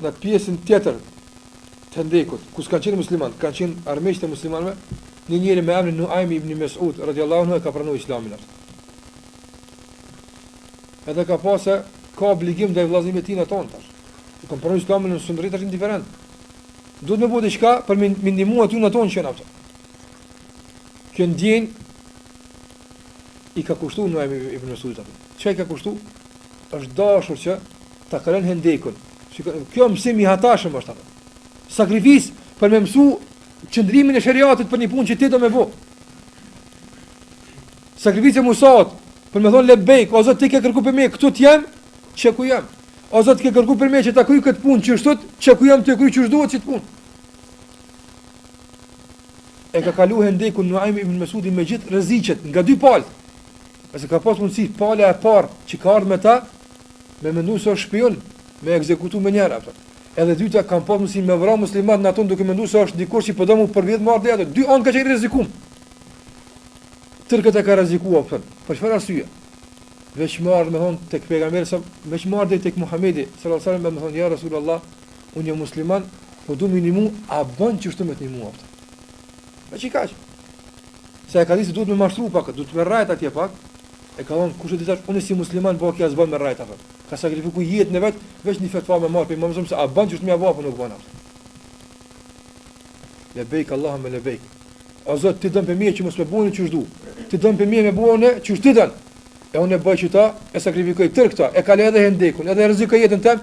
në pjesën tjetër të hendekut, ku s'kanë qenë musliman, kanë qenë armiqtë e muslimanëve, një njëri me emrin Nuaim ibn Mes'ud, radiallahu anhu, e ka pranu islamin atë. Edhe ka pa se ka obligim ndaj vllazënve të tij n'at anë tash. E ka pranu islamin më s'mund rri tash indiferent. Duhet me bo diçka për me i ndihmu atyne n'at anë që janë aftë. Kjo ndjenë i ka kushtu Nuaim ibn Mesudit apo? Çka i ka kushtu? Është dashur që ta kalon hendekun. Shikoj, kjo mësim i hatashëm është apo? Sakrificë për me mësu qëndrimin e shariatit për një punë që ti do me bo. Sakrificë e Musat për me thonë lebejk, o Zot ti ke kërku prej meje këtu të jem, qe ku jam. O Zot ke kërku prej meje që ta kry këtë punë qishtu, qe ku jam ta kry qysh duhet qit punë. e ka kalu hendekun Nuaim ibn Mesudi me gjithë rreziqet nga dy palët. Se ka pas mundësi pala e parë që ka ardhur me ta, me mendu se është shpion, me ekzekutu menjëherë aty. Edhe e dyta kanë pas mundësi me e vra muslimanët n'at anë duke mendu se është dikush që po do mu përvjedh me ardh aty. Dy anë ka qenë i rrezikum. Tërë këtë e ka rreziku, për, për çfarë arsye? Veç me ardhë me i thonë tek Pejgamberi, veç me ardhë deri tek Muhamedi, sallallahu sallam, me i thonë, ja Rasulullah, Unë jam musliman, po du me i nimu, a bën qështu me i nimu atë. Meqë i ka. Se e ka ditë se duhet me mashtru pak, duhet me rrejt atje pak, e ka thonë, kush e di tash, unë si musliman, po kjo a s'bën me rrejt atë. Ka sakrifiku jetën e vet, veç një fetva me marrë, për me mësu se a bën qështu me e bo, apo nuk bën atë. Lebejk, Allahumme lebejk. O Zot, ti don prej meje që mos me bo unë qështu. Ti don prej meje me bo unë qështu tonë. E unë e bëj qeta, e sakrifikoj tërë këta, e kaloj edhe hendekun, edhe rrezikoj jetën teme,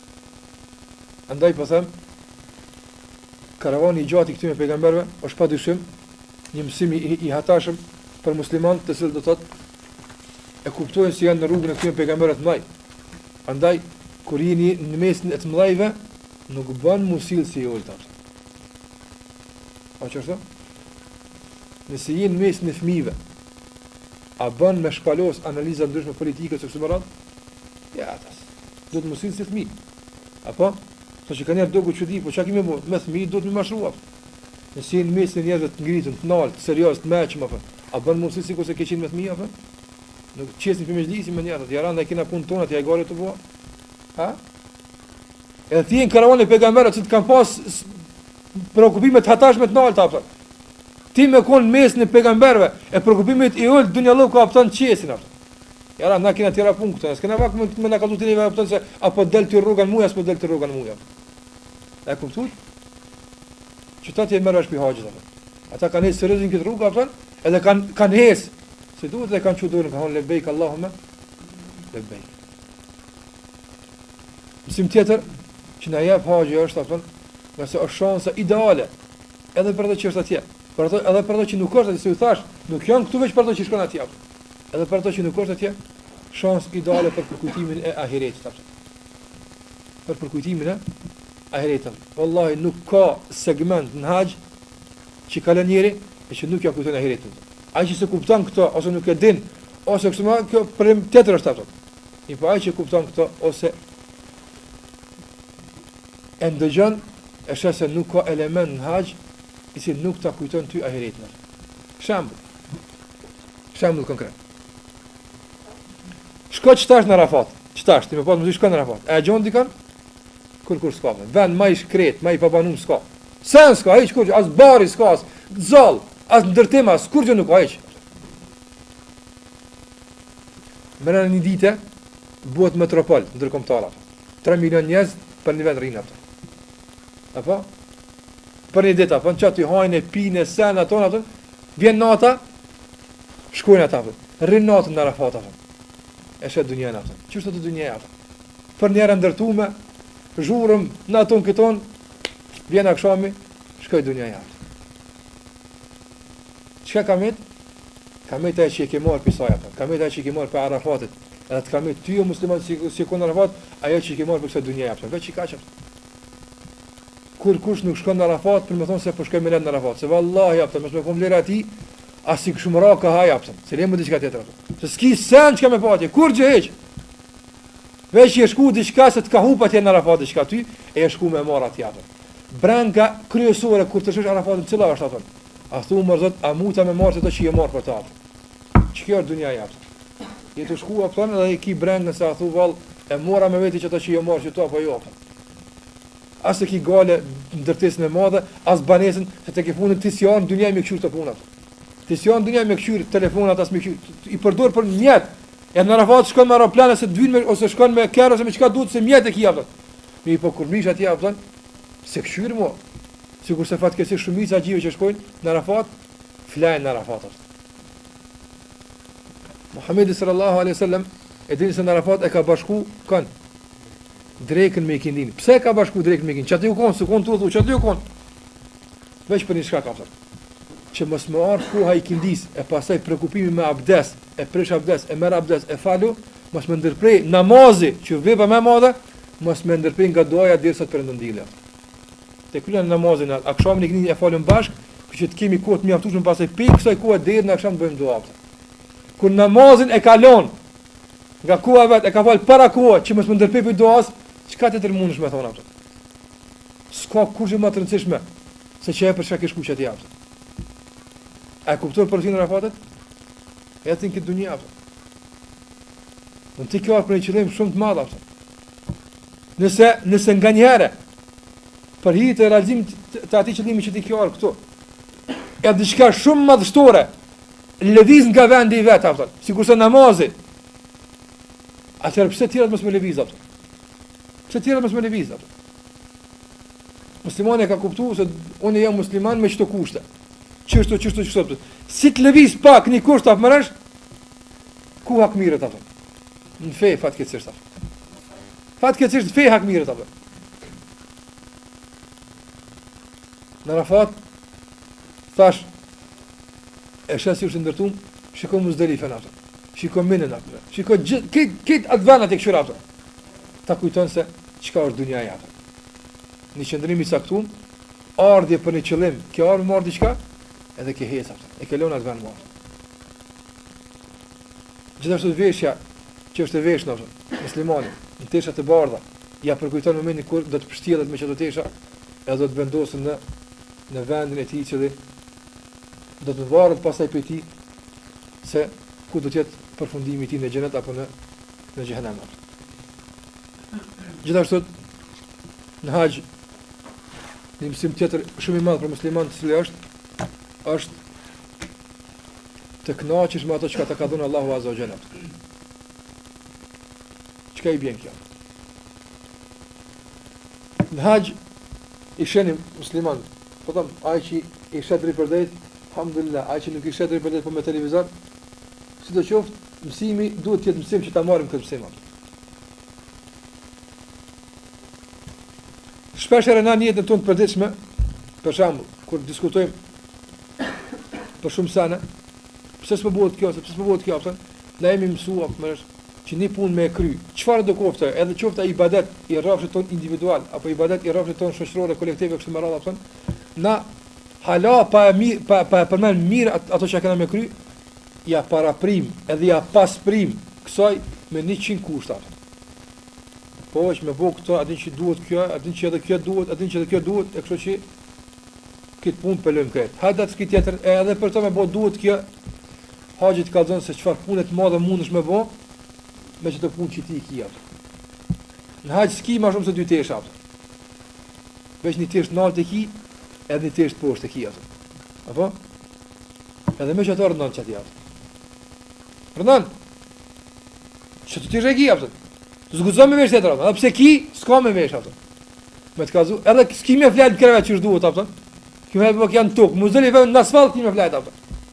Andaj po them, karavani i gjatë i këtyre pejgamberëve është padyshim një mësim i, i hatashëm për muslimanët, të cilët do thotë e kuptojnë se janë në rrugën e këtyre pejgamberëve të mëdhenj. Andaj kur jeni në mesin e të mëdhenjve, nuk bën m'u sill si i ulët atë. A qe ashtu? Nëse jeni në mesin e fëmijëve, a bën me shpalos analiza t'ndryshme politike së kësaj rrugë? Ja, atas. Do të m'u sill si fëmijë. Apo, sa që kanë njerëz diku që di, po që kemi bo, me fmi, do të m'u marrë, apo. Nëse je në mesin e njerëzve të ngritun, të naltë, të serioz, të meçëm, apo. A bën m'u sill sikurse ke qenë me fmi, apo. Nuk qesin për me u sill si me njerëzt, jaran na e kina punë tonat, ja hajgari të bo. Ha? Edhe ti je në karavan e pejgamberëve që kanë pas preokupime t'hatashme të nalta, apo. Ti me kon n'mesin e pejgamberve, e preokupime t'ulëta, dunjallëk ka apëtan qesin, apo. Jaran, na kena tjera punë këtu, s'kena vakt me, me na kalu të neve, kupton se a po del ti rruga në muja, s'po del ti rruga në muja. E kuptuat? Qëta ti e merr prej haxhit apo. Ata kanë nisë serioz n' këtë rrugë, apo edhe kanë kanë hes. Se duhet dhe kanë çu dorën, kanë thonë lebejk Allahumma lebejk. Mësim tjetër që na jep haxhi është apo nëse është shansa ideale edhe për ato që është atje. Për ato edhe për ato që nuk është atje, si u thash, nuk janë këtu veç për ato që shkon atje. Apë. Edhe për ato që nuk është atje, shans ideale për përkujtimin e ahiretit apo. Për përkujtimin e ahiretit. Wallahi nuk ka segment në haxh që ka lën njeri e që nuk ja kujton ahiretin. Ai që s'e kupton këto ose nuk e din, ose ka shku me kjo për tjetër është ato. E po ai që kupton këto ose e ndëgjon e sheh se nuk ka element në haxh i cili nuk ta kujton ty ahiretin. Shembull, Shembull konkret. Shko qëtash në Arafat, qëtash, ti me pas me shku në Arafat. E gjen dikën? Kërkush s'ka more. Ven, ma i shkret, ma i pabanum s'ka. Sen s'ka, hiç kurgjë, as bari s'ka, as zall, as ndërtim, as kurgjë nuk ka, hiç. Mrena një dite, bëhet metropol, ndërkombtar. 3 milion njerëz për një vend rrinë ato. Apo? Për një ditë, për në qati hajnë, pinë, sen, ato, ato, Vjen nata, shkojnë ata apo. Rrin natën në Arafat apo. E sheh dynjanë atë. Qështu është dynjaja atë. Përnjëherë ndërtume, zhurmë në aton këton, vjen akshami, shkoi dynjaja atë. Çka ka met? Ka met ajo që e ke marr prej saj atë. Ka met ajo që e ke marr prej Arafatit. Edhe të ka met ty o musliman si si kon në Arafat, ajo që e ke marr prej kësaj dynjaje atë. Veç i kaq atë. Kurrkush nuk shkon në Arafat për me thonë se po shkoj me lënë në Arafat, se vallahi japta mos me kon vlera e tij, as i kushum ra ka ha japta. Se le më diçka tjetër atë. Se s'ki sen çka me pa aty, kurgjë hiç. Veç je shku diçka se të ka humb atje në Arafat diçka ty, e je shku me marr atje atë. Brenga kryesore kur të shkosh në Arafat cila është atë. A thu më zot, a mujta me marr ato që jom ardh për ta. Qikjo është dynjaja japta. Je të shkuar plan edhe e ki brengën se a thu vallë e mora me veti që ato që jom ardh qëtu apo jo. As e ki gajle ndërtesën e madhe, as banesën, se tek e fundit ti s'je në dynja me kqyr këto punët. Ti s'je në dynja me kqyr telefonat as me kqyr, i përdor për mjet. Edhe në Arafat shkon me aeroplane se të vyn me ose shkon me kerr ose me çka duhet se mjet e ki aftë. Mirëpo kur mrrish atje aftë, s'e kqyr mo. Sikurse fatkeqësisht shumica e haxhive që shkojnë në Arafat flejnë në Arafat aftë. Muhamedi sallallahu alaihi wasallam e dini se në Arafat e ka bashku kën Drekën me ikindin. Pse e ka bashku drekën me ikindin? Qaty u konë, s'u konë tu udhtu, qaty u konë. Veç për një shkak e ka bërë. Që mos me ardh koha e ikindisë, e pasaj preokupimi me abdes, e prish abdes, e merr abdes, e falu, mos me u ndërpre namazi, që vepra më e madhe, mos me u ndërpre nga duaja derisa të perëndon dielli. Të kryen namazin, akshamin ikindin e falim bashkë, që të kemi kohë të mjaftushme pasaj prej kësaj kohe deri në aksham të bëjmë dua. Kur namazin e kalon, Nga koha e vet e ka fal para kohe që mos me u ndërpre prej duasë, çka tjetër mundesh me thonë ato. S'ka kurgjë më të rëndësishme se qajo për çka ke shkuar qaty ato. A e kuptuat porosinë e Arafatit? Edhe ti në këtë dynja ato. Në të ke ardh për një qëllim shumë të madh ato. Nëse nëse nganjëherë për hir të realizimit të atij qëllimi që ti ke ardhur këtu, ka diçka shumë madhështore lëviz nga vendi i vet aftë, sikurse namazi. Atëherë pse ti mos me lëviz aftë? Pse ti mos me lëviz aftë? Muslimani ka kuptuar se unë jam musliman me qëto kushte. Qështu qështu qështu. Si të lëviz pak një kusht a merr vesh? Ku hakmerret aftë? Në fe fatkeqësisht aftë. Fatkeqësisht në fe hakmerret aftë. Në Arafat, thash, E sheh si është ndërtuar? Shiko Muzdelifen atë. Shiko Minën atë. Shiko gjithë kët kët atë vend atë çadra atë. Ta kujton se çka është dunia atë. Një qëndrim i caktuar, ardhje për një qëllim, ke ardhur marr diçka, edhe ke heca. E ke lënë atë vend marr. Gjithashtu veshja që është e veshë në muslimani, në tesha të bardha, ia përkujton momentin kur do të pështillet me qëto tesha, edhe do të vendoset në në vendin e tij i cili do të varet pastaj prej tij se ku do të jetë përfundimi i tij në xhenet apo në në xhehenem. Gjithashtu në hax një mësim tjetër shumë i madh për muslimanët i cili është është të kënaqesh me ato që të ka dhënë Allahu Azza wa Jalla. Çka i bën kjo? Në haxh i sheh ni musliman, po them, ai që i sheh drejtpërdrejt, alhamdulillah, ai që nuk i sheh drejtpërdrejt po me televizor, sidoqoftë, mësimi duhet të jetë mësim që ta marrim këtë mësim. Shpeshherë në jetën tonë të përditshme, për shembull, kur diskutojmë për shumë sene, pse s'po bëhet kjo, pse s'po bëhet kjo, pse? Ne jemi mësuar, më që një punë me e kry, çfarëdo qoftë ajo, edhe qoftë ai ibadet i rrafshit tonë individual, apo ibadet i rrafshit tonë shoqëror e kolektiv e kështu me radhë, kupton? Na hala pa e mirë, pa, pa e përmend mirë at, ato që kena me kry, ia paraprim, edhe ia pasprim kësaj me 100 kushta. Po veç me bo këto, a din që duhet kjo, a din që edhe kjo duhet, a din që edhe kjo duhet, e kështu që këtë punë po e lëmë këtë. Hajde atë këtë tjetër, edhe për to me bo duhet kjo, Haxhi të kallxon se çfarë pune të madhe mundesh me bë me qëto punë që ti i ke atë. Në haxh s'ki më shumë se dy tesha atë. Veç një teshë nalt e ki, edhe një teshë poshtë e ki atë. Apo? Edhe me që atë rëndon që ati atë. Rëndon? Qëto tesha e ki atë. S'guxon me vesh tjetër. Edhe pse ki, s'ka me vesh atë. Me të kazu, edhe s'ki me fjetë te krevet që është duhet atë. Kjo me bëk janë tukë. Muzdelife në asfalt, ki me fjetë atë.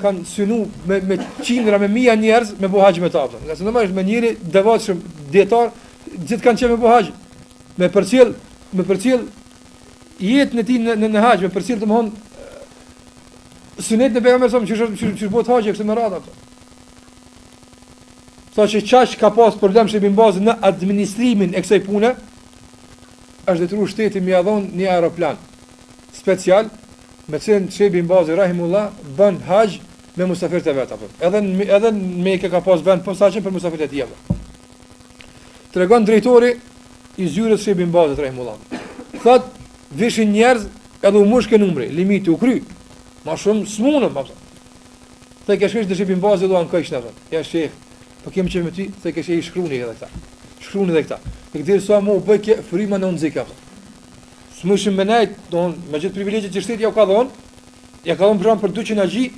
kanë synu me me qindra me mijëra njerëz me bo haxh me ta ngase normalisht njeri i devotshëm dietar gjithë kanë qenë me bo haxh me përcjell me përcjell jetën e tij në në, në haxh me përcjell domthon sunetin e pejgamberit sa që që që bëhet haxhi kështu me radhë ato Tha që qaq ka pas problem Shejh Bin Bazi në administrimin e kësaj pune, është detyru shteti me ia dhon një aeroplan, special me të cilën Shejh Ibn Bazi rahimehullah bën haxh me musafirët e vet apo. Edhe edhe në Mekë ka pas vend posaçëm për musafirët e tij apo. Tregon drejtori i zyrës Shejh Ibn Bazit rahimehullah. Thot vishin njerëz edhe u mushke numri, limiti u kry. Ma shumë smunëm apo. Thojshim shkojshim Shejh Ibn Bazi luan kaq na thot. Ja Shejh, po kemi që me ty, thojke shkruani edhe këta. Shkruani edhe këta. Edhe deri sa na u bëjke fryma në nxik apo. S'mujshim me nejt, don, me gjithë privilegjet që shteti ja u ka dhon, ja ka dhon program për 200 haxhi,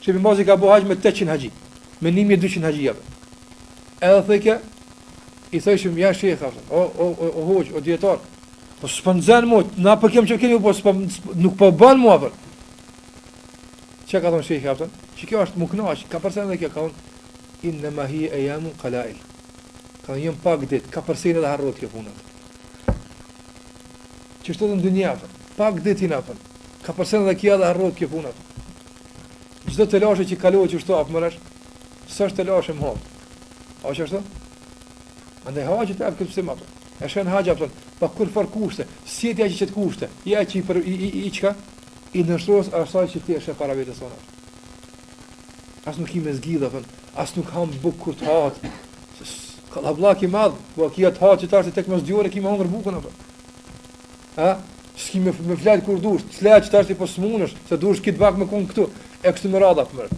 Shejh Ibn Bazi ka bo haxh me 800 haxhi, me 1200 haxhi apo. Edhe thojke, i thojshim ja shejh, o o o o hoxh, o dietar. Po s'po nxen mo, na po kem çka kemi, po s'po nuk po bën më apo. Çka ka thon shejhi apo? Qe kjo është mu kon, çka përcen edhe kjo ka thon innema hije ejjamun kalail. Ka thon janë pak dit, ka përcen edhe harrot kjo punë. Qeshtu edhe në dynja, apo. Pak ditë janë, apo. Ka përcen dhe kjo dhe harrot kjo punë, apo. Çdo telashe që kalohet qeshtu, apo more, s'është telashe mo apo. A është ashtu? Andaj haxhi ta jep këtë mësim, apo. E shenë haxh, apo, pa kurrfarë kushte, s'je ti ai që qet kushte, je ai që i, apo, i, i, i, i çka, i nënshtrohesh asaj që ti e sheh para vetes sonë, As nuk ki me zgjidhë, apo, as nuk han bukë kur të hahet, Kallabllak i madh, po a tu ka hangër qe tash ty apo s'tu ka hangër ki me hongër bukën apo? A? S'ki me, me flejt kur dush, t'u flejt qe tash ty po smunesh, se dush kit vakt me kon këtu. E kështu me radhë apo.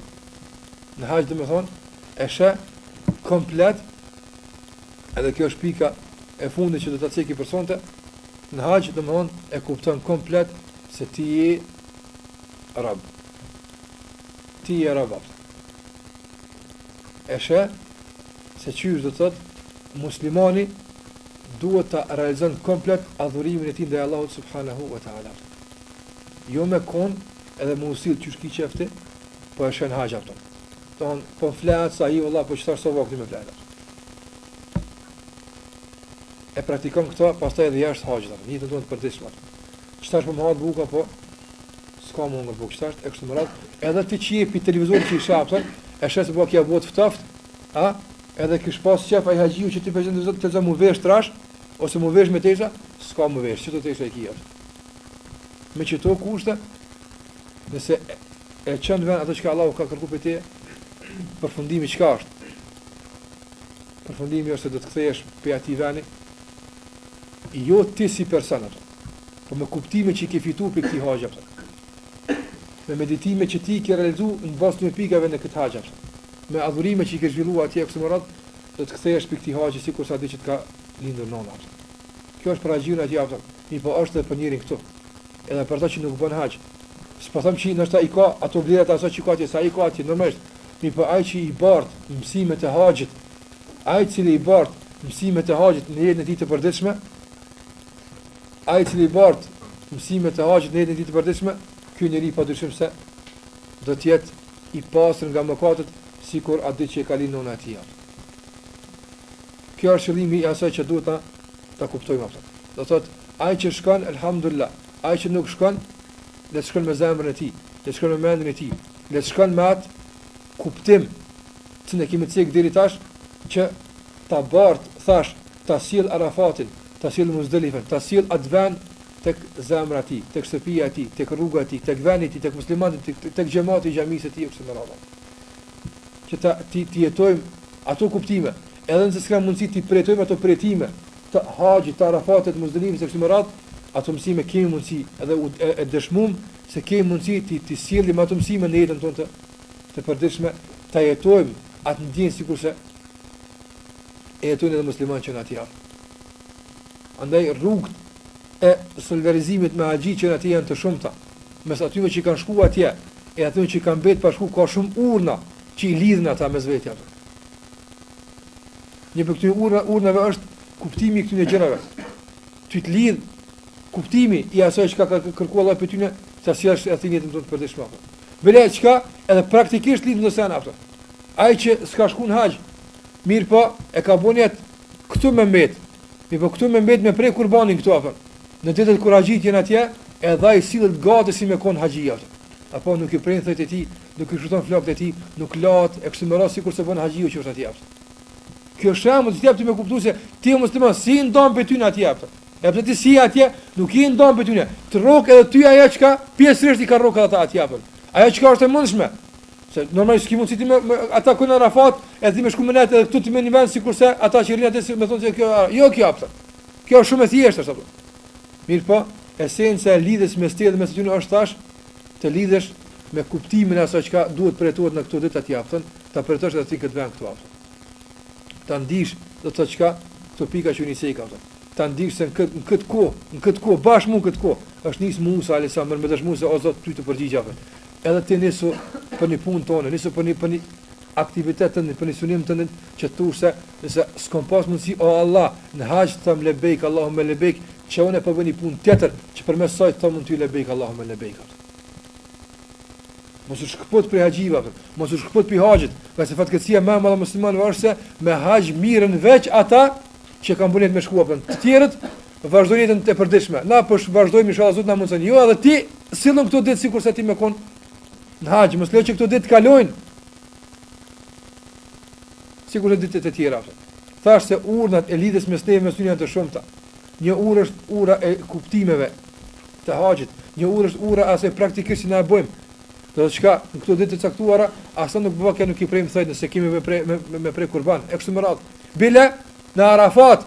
Në haxh do të thon, e shë komplet. Edhe kjo është pika e fundit që do ta ceki për sonte. Në haxh do të thon, e kupton komplet se ti je rob. Ti je rob. E shë se qysh do të thotë muslimani duhet ta realizon komplet adhurimin e tij ndaj Allahut subhanahu wa taala. Jo me kon edhe mu sill qysh ki qef ti, po e sheh haxh apo do thon. Thon, po m'flihet o vëlla, po çfarë s'është vakti me flejt. E praktikon këto, pastaj edhe jashtë haxhit apo në jetën e vet të përditshme. Çfarë po më hahet buka po? S'ka me hangër bukë çfarë, e kështu me radhë. Edhe ti që je pej televizorit që i sheh apo do thon, e sheh se boka ja bëhet ftoft, A edhe kish pas qef ai haxhiu që ti pe ndjen të ftohtin mu vesh trash ose mu vesh me tesha, s'ka mu vesh, qeto tesha e ki atë. Me qeto kushte? Nëse e çon vend ato që Allahu ka kërkuar prej te, përfundimi çka është? Përfundimi është se do të kthehesh pe atij veni jo ti si person atë, po me kuptimin që i ke fituar pe këtij haxhi atë. me meditime që ti i ke realizu në bazë të këtyne pikave në këtë haxh apo, me adhurime që i ke zhvillu atje e kështu me radhë, do të kthehesh prej këtij haxhi sikurse dita që të ka lindur nona apo. Kjo është për haxhiun atje apo, mirpo është dhe për njerin këtu, edhe për atë që nuk bën haxh. S'po them që ndoshta i ka ato vlerat asaj që i ka atje, sa i ka atje, normalisht, mirpo ai që i bart mësimet e haxhit, ai i cili i bart mësimet e haxhit në jetën e tij të përditshme, Ai i cili i bart mësimet e haxhit në jetën e tij të përditshme, ky njeri padyshim se do të jetë i pastër nga mëkatet sikur atë ditë që e ka lind nëna e tij. Kjo është qëllimi i asaj që duhet ta ta kuptojmë atë. Do thotë, ai që shkon, elhamdullah, ai që nuk shkon, le të shkon me zemrën e tij, le të shkon me mendjen e tij, le të shkon me atë kuptim që ne kemi cek deri tash që ta bart thash Ta sjellë Arafatin, ta sjellë Muzdelifen, ta sjellë atë vend tek zemra e tij, tek shtëpia e tij, tek rruga e tij, tek vendi i tij, tek muslimanët e tij, tek tek xhamati i xhamisë së tij e kështu me radhë. Që ta t'i t'i jetojmë ato kuptime, edhe nëse s'kena mundësi t'i përjetojmë ato përjetime të Haxhit, të Arafatit, të Muzdelifes e kështu me radhë, ato mësime kemi mundësi edhe u e, e dëshmuam se kemi mundësi t'i t'i sjellim ato mësime në jetën tonë të të përditshme, ta jetojmë atë ndjenjë sikurse e jetojnë edhe muslimanët që atje janë. Andaj rrugët e solidarizimit me haxhinjtë që atje janë të shumta, mes atyne që kanë shku atje, e atyne që kanë mbetë pa shku, ka shumë urna që i lidhin ata mes vete. Një prej këtyre urna, urnave është kuptimi i këtyre gjërave. Ty të lidh kuptimi i asaj që ka kërkuar Allahu prej teje ta sjellësh atë në jetë të përditshme. Bile diçka edhe praktikisht lidh një sen apo. Ai që s'ka shku në haxh, Mirpo e ka bo nijet këtu me mbet. Mirpo këtu me mbet me pre kurbanin këtu apo. Në ditët kur haxhinjtë janë atje, edhe ai sillet gati si me kon haxhi apo. Apo nuk i pren thojt e tij, nuk i shkurton flokët e tij, nuk lahet e kështu me radhë sikurse bën haxhiu që është atje apo. Ky është shembull që të jap ty me kuptu se ti je musliman, s'je i ndan prej tyne atje apo. Edhe pse ti s'je atje, nuk je i ndan prej tyne. Të rrok edhe ty ajo çka pjesërisht i ka rrok edhe ata atje apo. Ajo çka është e mundshme. Se normalisht s'ki mundësi ti me, me ata ku në Arafat, e ti me shku me nejtë edhe këtu ti me një vend, sikurse ata që rrinë atje si me thonë që kjo, jo kjo apo. Kjo është shumë e thjeshtë, ashtu apo. Mirëpo, esenca e lidhjes mes teje dhe mes tyne është tash të lidhësh me kuptimin e asaj çka duhet përjetuar në këto ditë atje apo, ta përjetosh edhe ti në këtë vend këtu apo. Ta ndish do të thotë këto pika që unë i ceka apo. Ta ndish se në këtë, në këtë kohë, në këtë kohë, bash mu në këtë kohë, është nisë Musa alejhi selam me dëshmu se o Zot ty t'u përgjigja apo. Edhe ti nisu për një punë tënde, nisu për një për një aktivitet tëndin, për një synim tëndin, që të thuash se nëse s'kam pas mundësi o Allah në haxh të them lebejk Allahumme lebejk, që unë po bëj një punë tjetër që përmes saj të them unë ty lebejk Allahumme lebejk. Mos u shkëput për haxhive, mos u shkëput për haxhit, ngase fatkeqësia më e madhe e muslimanëve është se me haxh mirren veç ata që kanë vullnet me shku, të tjerët Vazhdojnë jetën e përditshme. Na po vazhdojmë inshallah Zoti na mundson. Jo edhe ti sillu n'këto ditë sikur se ti me kon në haxh, mos lë që këto ditë të kalojnë. Sikur se ditët e tjera. Thashë se urat e lidhjes mes neve e mes tyre janë të shumta. Një urë është ura e kuptimeve të haxhit, një urë është ura e asaj praktikisht që na e bëjmë. Do dishka në këto ditë të caktuara, asë nuk bëva kja nuk i prejmë thojtë nëse kemi me prej, me, me, me prej kurban, e kështu me radhë. Bile, në Arafat,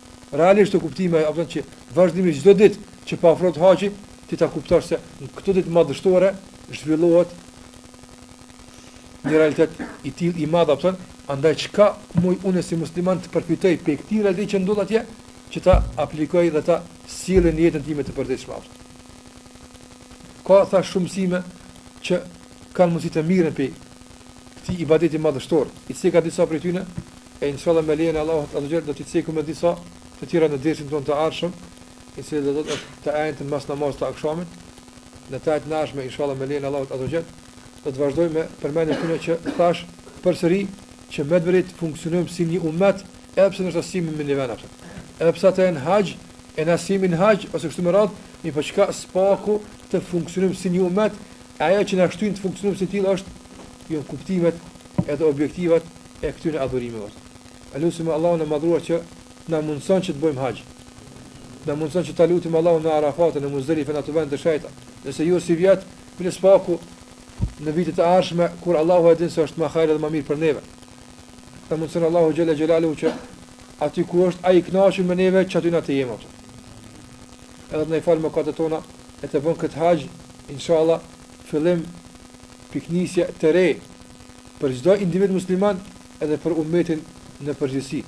Realisht të kuptimi ai afton që vazhdimisht çdo ditë që po afrohet haxhi, ti ta kuptosh se në këto ditë madhështore zhvillohet një realitet i tillë i madh afton, andaj çka muj unë si musliman të përfitoj pe këtij realitet që ndodh atje, që ta aplikoj dhe ta sjellë në jetën time të përditshme afton. Ka edhe shumë mësime që kanë mundësi të mirren pe këtij ibadeti madhështor, i cili ka disa prej tyre E inshallah me lejen e Allahut azze ve xhel do t'i cekim edhe disa të tjera në dersin tonë të ardhshëm, i cili do të thotë është të enjten mas namazit të akshamit, në të enjten e ardhshme inshallah me lejen e Allahut azze ve xhel do të vazhdojmë me përmendjen e tyre që thash përsëri që me vërtetë funksionojmë si një umet edhe pse ndoshta s'jemi me një vend atje. Edhe pse ata janë n'haxh e na s'jemi në haxh ose kështu me radhë, mirëpo së paku të funksionojmë si një umet, ajo që na shtyn të funksionojmë si tillë është janë kuptimet edhe objektivat e këtyre adhurimeve. E lusim Allahun e Madhëruar që t'na mundëson që të bëjmë haxh. Na mundëson që ta lutim Allahun në Arafat, në Muzdelife, në ato vende të shenjta. Nëse jo sivjet, mirë së paku në vitet e ardhshme kur Allahu e din se është më hajër dhe më mirë për neve. Na mundëson Allahu xhele xhelaluhu që aty ku është ai i kënaqur me neve, që aty na të jemi aty. Edhe të na i fal mëkatet tona e ta bën këtë haxh, inshallah, fillim piknisje të re për çdo individ musliman edhe për umetin në përgjithësi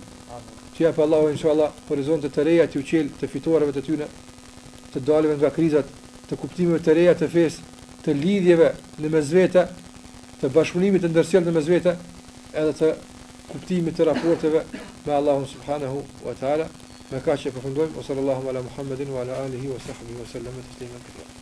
t'ju japë Allahu inshallah horizonte të reja t'ju çelë të fitoreve të tyne të daljeve nga krizat të kuptimeve të reja të fesë të lidhjeve në mes vete të bashkëpunimit të ndërsjellë në mes vete edhe të kuptimit të raporteve me Allahun subhanahu wa taala me kaq e përfundojmë o sallallahu ala muhammedin wa ala alihi wa sahbihi wa sallam taslimen katira